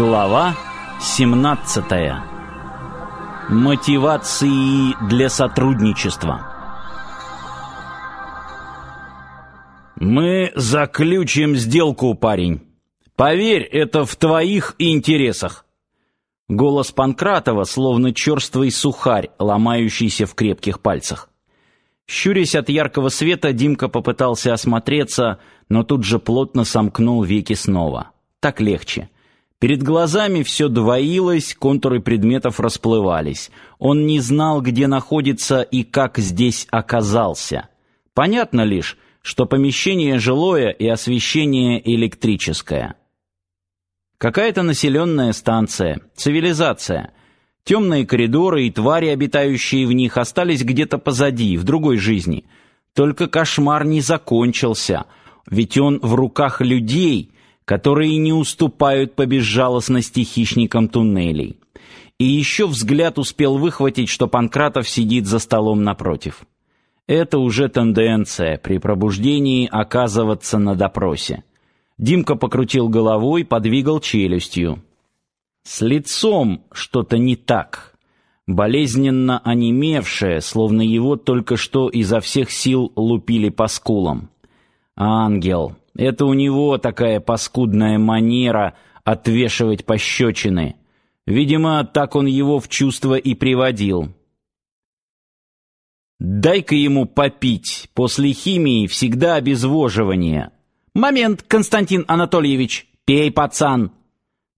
Глава 17. Мотивации для сотрудничества. Мы заключим сделку, парень. Поверь, это в твоих интересах. Голос Панкратова, словно черствый сухарь, ломающийся в крепких пальцах. Щурясь от яркого света, Димка попытался осмотреться, но тут же плотно сомкнул веки снова. Так легче. Перед глазами все двоилось, контуры предметов расплывались. Он не знал, где находится и как здесь оказался. Понятно лишь, что помещение жилое и освещение электрическое. Какая-то населенная станция, цивилизация. Темные коридоры и твари, обитающие в них, остались где-то позади, в другой жизни. Только кошмар не закончился, ведь он в руках людей — которые не уступают по безжалостности хищникам туннелей. И еще взгляд успел выхватить, что Панкратов сидит за столом напротив. Это уже тенденция при пробуждении оказываться на допросе. Димка покрутил головой, подвигал челюстью. С лицом что-то не так. Болезненно онемевшее, словно его только что изо всех сил лупили по скулам. Ангел, это у него такая паскудная манера отвешивать пощечины. Видимо, так он его в чувство и приводил. Дай-ка ему попить. После химии всегда обезвоживание. Момент, Константин Анатольевич. Пей, пацан.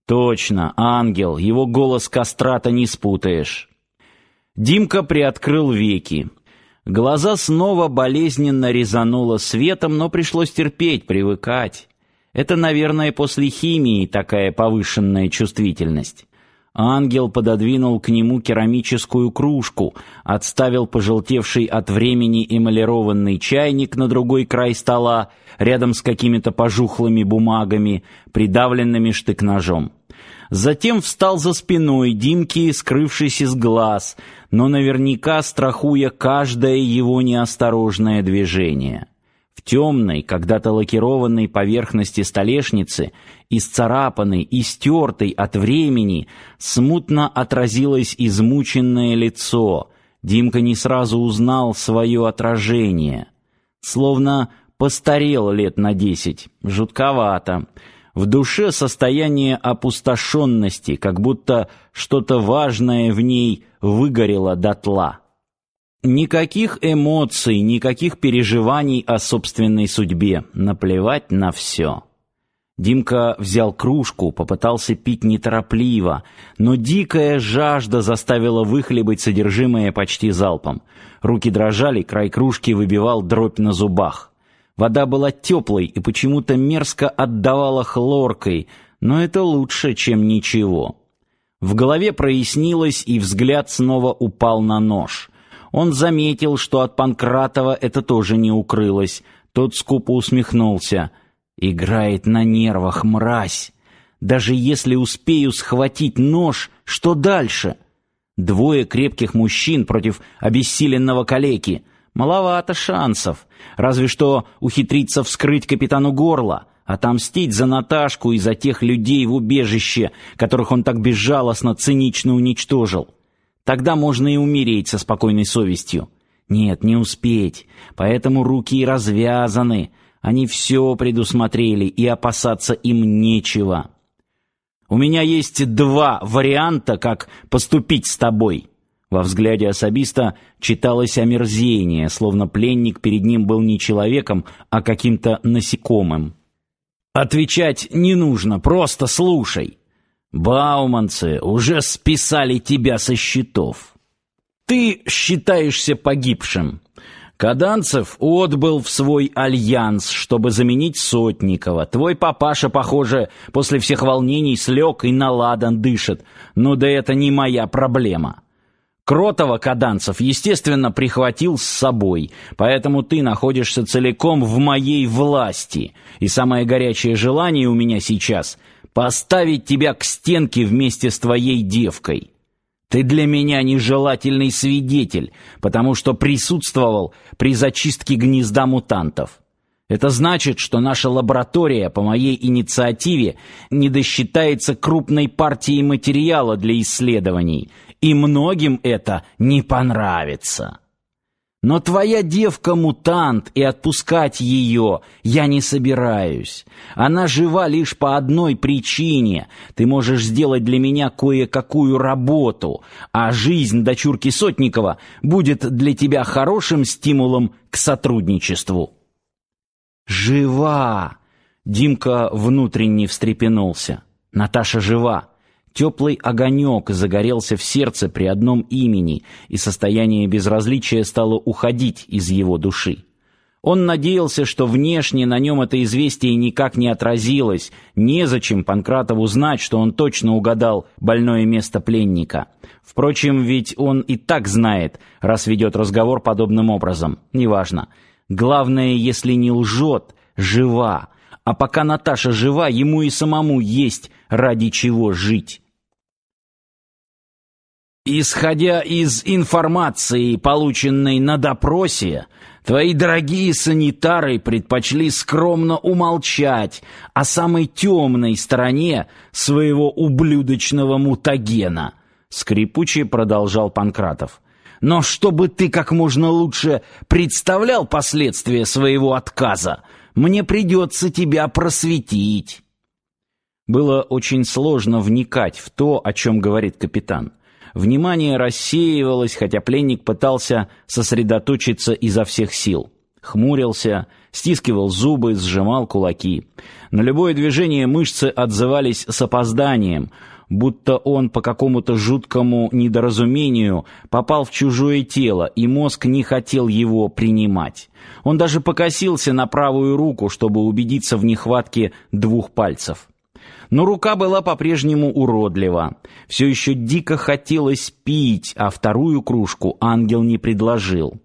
Точно, ангел. Его голос кастрата не спутаешь. Димка приоткрыл веки. Глаза снова болезненно резануло светом, но пришлось терпеть, привыкать. Это, наверное, после химии такая повышенная чувствительность. Ангел пододвинул к нему керамическую кружку, отставил пожелтевший от времени эмалированный чайник на другой край стола, рядом с какими-то пожухлыми бумагами, придавленными штык-ножом. Затем встал за спиной Димки, скрывшись из глаз, но наверняка страхуя каждое его неосторожное движение. Темной, когда-то лакированной поверхности столешницы, исцарапанной и стертой от времени, смутно отразилось измученное лицо. Димка не сразу узнал свое отражение. Словно постарел лет на десять. Жутковато. В душе состояние опустошенности, как будто что-то важное в ней выгорело дотла. Никаких эмоций, никаких переживаний о собственной судьбе, наплевать на все. Димка взял кружку, попытался пить неторопливо, но дикая жажда заставила выхлебать содержимое почти залпом. Руки дрожали, край кружки выбивал дробь на зубах. Вода была теплой и почему-то мерзко отдавала хлоркой, но это лучше, чем ничего. В голове прояснилось, и взгляд снова упал на нож. Он заметил, что от Панкратова это тоже не укрылось. Тот скупо усмехнулся. «Играет на нервах, мразь! Даже если успею схватить нож, что дальше?» Двое крепких мужчин против обессиленного калеки — Маловато шансов. Разве что ухитриться вскрыть капитану горло, отомстить за Наташку и за тех людей в убежище, которых он так безжалостно, цинично уничтожил. Тогда можно и умереть со спокойной совестью. Нет, не успеть. Поэтому руки и развязаны. Они все предусмотрели, и опасаться им нечего. У меня есть два варианта, как поступить с тобой. Во взгляде особиста читалось омерзение, словно пленник перед ним был не человеком, а каким-то насекомым. «Отвечать не нужно, просто слушай. Бауманцы уже списали тебя со счетов. Ты считаешься погибшим. Каданцев отбыл в свой альянс, чтобы заменить Сотникова. Твой папаша, похоже, после всех волнений слег и наладан дышит. Но да это не моя проблема. Кротова Каданцев, естественно, прихватил с собой, поэтому ты находишься целиком в моей власти. И самое горячее желание у меня сейчас — поставить тебя к стенке вместе с твоей девкой. Ты для меня нежелательный свидетель, потому что присутствовал при зачистке гнезда мутантов. Это значит, что наша лаборатория по моей инициативе не досчитается крупной партии материала для исследований, и многим это не понравится. Но твоя девка мутант, и отпускать ее я не собираюсь. Она жива лишь по одной причине. Ты можешь сделать для меня кое-какую работу, а жизнь дочурки Сотникова будет для тебя хорошим стимулом к сотрудничеству. Жива. Димка внутренне встрепенулся. Наташа жива. Теплый огонек загорелся в сердце при одном имени, и состояние безразличия стало уходить из его души. Он надеялся, что внешне на нем это известие никак не отразилось. Незачем Панкратову знать, что он точно угадал больное место пленника. Впрочем, ведь он и так знает, раз ведет разговор подобным образом. Неважно. Главное, если не лжет, жива. А пока Наташа жива, ему и самому есть ради чего жить. Исходя из информации, полученной на допросе, твои дорогие санитары предпочли скромно умолчать о самой темной стороне своего ублюдочного мутагена, скрипуче продолжал Панкратов. Но чтобы ты как можно лучше представлял последствия своего отказа, мне придется тебя просветить. Было очень сложно вникать в то, о чем говорит капитан. Внимание рассеивалось, хотя пленник пытался сосредоточиться изо всех сил. Хмурился, стискивал зубы, сжимал кулаки. На любое движение мышцы отзывались с опозданием, будто он по какому-то жуткому недоразумению попал в чужое тело, и мозг не хотел его принимать. Он даже покосился на правую руку, чтобы убедиться в нехватке двух пальцев. Но рука была по-прежнему уродлива. Все еще дико хотелось пить, а вторую кружку ангел не предложил.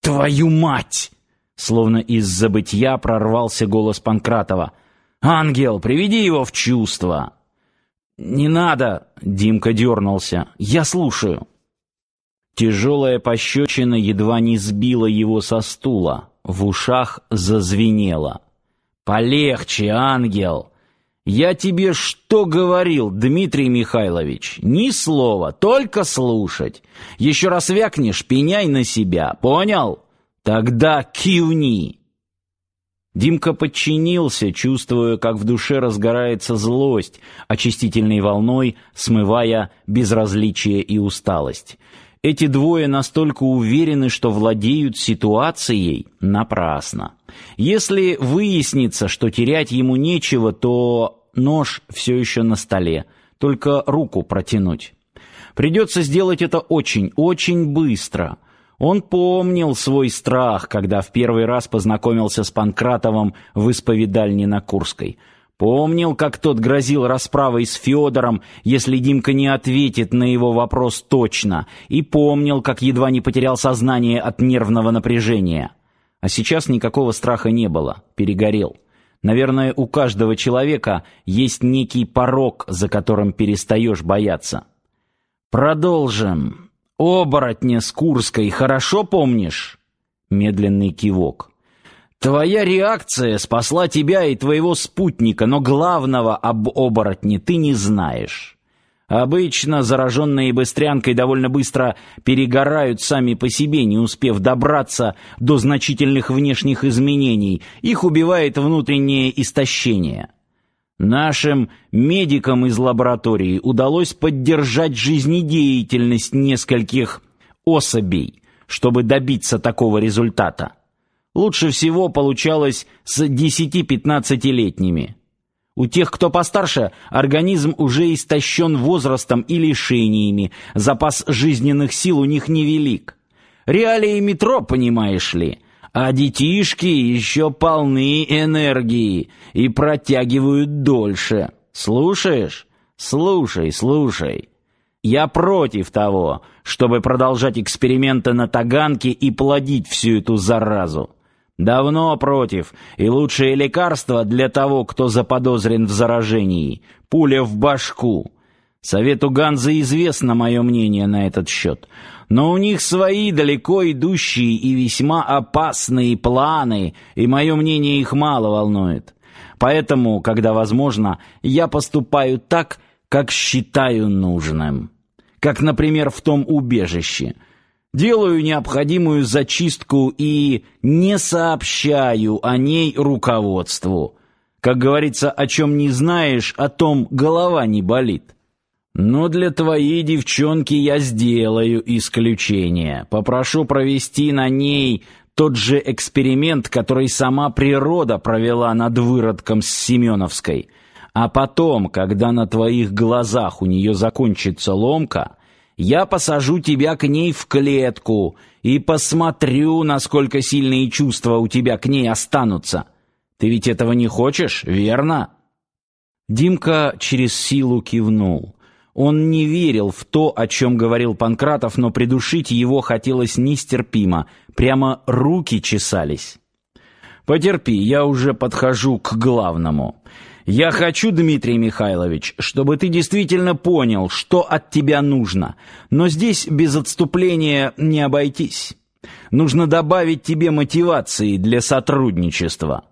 «Твою мать!» Словно из забытья прорвался голос Панкратова. «Ангел, приведи его в чувство!» «Не надо!» — Димка дернулся. «Я слушаю!» Тяжелая пощечина едва не сбила его со стула. В ушах зазвенело. «Полегче, ангел!» Я тебе что говорил, Дмитрий Михайлович? Ни слова, только слушать. Еще раз вякнешь, пеняй на себя, понял? Тогда кивни. Димка подчинился, чувствуя, как в душе разгорается злость, очистительной волной смывая безразличие и усталость. Эти двое настолько уверены, что владеют ситуацией, напрасно. Если выяснится, что терять ему нечего, то нож все еще на столе, только руку протянуть. Придется сделать это очень, очень быстро. Он помнил свой страх, когда в первый раз познакомился с Панкратовым в исповедальне на Курской. Помнил, как тот грозил расправой с Федором, если Димка не ответит на его вопрос точно, и помнил, как едва не потерял сознание от нервного напряжения. А сейчас никакого страха не было, перегорел. Наверное, у каждого человека есть некий порог, за которым перестаешь бояться. Продолжим. Оборотня с Курской хорошо помнишь? Медленный кивок. Твоя реакция спасла тебя и твоего спутника, но главного об оборотне ты не знаешь. Обычно зараженные быстрянкой довольно быстро перегорают сами по себе, не успев добраться до значительных внешних изменений. Их убивает внутреннее истощение. Нашим медикам из лаборатории удалось поддержать жизнедеятельность нескольких особей, чтобы добиться такого результата. Лучше всего получалось с 10-15-летними. У тех, кто постарше, организм уже истощен возрастом и лишениями, запас жизненных сил у них невелик. Реалии метро, понимаешь ли. А детишки еще полны энергии и протягивают дольше. Слушаешь? Слушай, слушай. Я против того, чтобы продолжать эксперименты на Таганке и плодить всю эту заразу. Давно против, и лучшее лекарство для того, кто заподозрен в заражении — пуля в башку. Совету Ганзы известно мое мнение на этот счет, но у них свои далеко идущие и весьма опасные планы, и мое мнение их мало волнует. Поэтому, когда возможно, я поступаю так, как считаю нужным. Как, например, в том убежище. Делаю необходимую зачистку и не сообщаю о ней руководству. Как говорится, о чем не знаешь, о том голова не болит. Но для твоей девчонки я сделаю исключение. Попрошу провести на ней тот же эксперимент, который сама природа провела над выродком с Семеновской — а потом, когда на твоих глазах у нее закончится ломка, я посажу тебя к ней в клетку и посмотрю, насколько сильные чувства у тебя к ней останутся. Ты ведь этого не хочешь, верно? Димка через силу кивнул. Он не верил в то, о чем говорил Панкратов, но придушить его хотелось нестерпимо, прямо руки чесались. Потерпи, я уже подхожу к главному. Я хочу, Дмитрий Михайлович, чтобы ты действительно понял, что от тебя нужно. Но здесь без отступления не обойтись. Нужно добавить тебе мотивации для сотрудничества.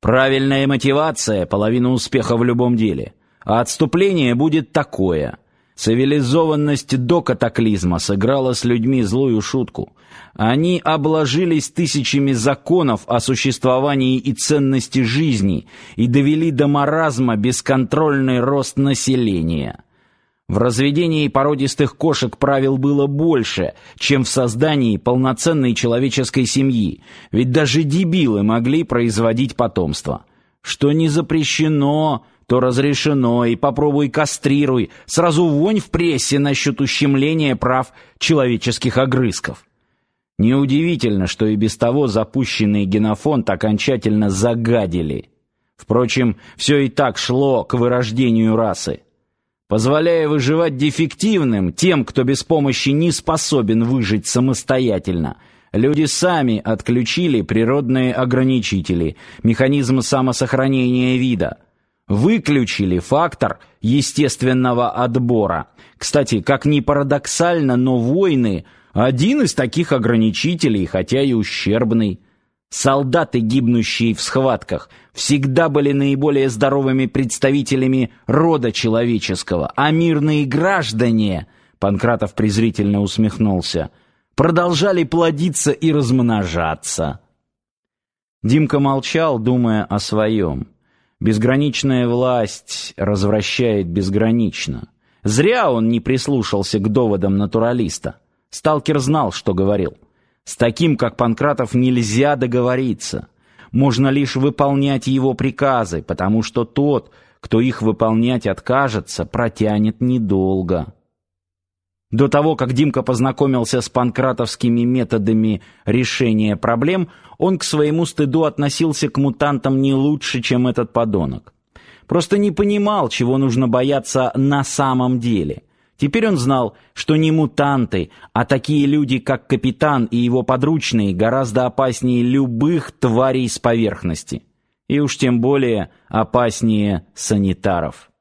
Правильная мотивация половина успеха в любом деле. А отступление будет такое: Цивилизованность до катаклизма сыграла с людьми злую шутку. Они обложились тысячами законов о существовании и ценности жизни и довели до маразма бесконтрольный рост населения. В разведении породистых кошек правил было больше, чем в создании полноценной человеческой семьи, ведь даже дебилы могли производить потомство. Что не запрещено, то разрешено, и попробуй кастрируй, сразу вонь в прессе насчет ущемления прав человеческих огрызков. Неудивительно, что и без того запущенный генофонд окончательно загадили. Впрочем, все и так шло к вырождению расы. Позволяя выживать дефективным, тем, кто без помощи не способен выжить самостоятельно, люди сами отключили природные ограничители, механизм самосохранения вида – выключили фактор естественного отбора. Кстати, как ни парадоксально, но войны один из таких ограничителей, хотя и ущербный. Солдаты, гибнущие в схватках, всегда были наиболее здоровыми представителями рода человеческого, а мирные граждане, Панкратов презрительно усмехнулся, продолжали плодиться и размножаться. Димка молчал, думая о своем. Безграничная власть развращает безгранично. Зря он не прислушался к доводам натуралиста. Сталкер знал, что говорил. С таким, как Панкратов, нельзя договориться. Можно лишь выполнять его приказы, потому что тот, кто их выполнять откажется, протянет недолго. До того, как Димка познакомился с панкратовскими методами решения проблем, он к своему стыду относился к мутантам не лучше, чем этот подонок. Просто не понимал, чего нужно бояться на самом деле. Теперь он знал, что не мутанты, а такие люди, как капитан и его подручные, гораздо опаснее любых тварей с поверхности. И уж тем более опаснее санитаров.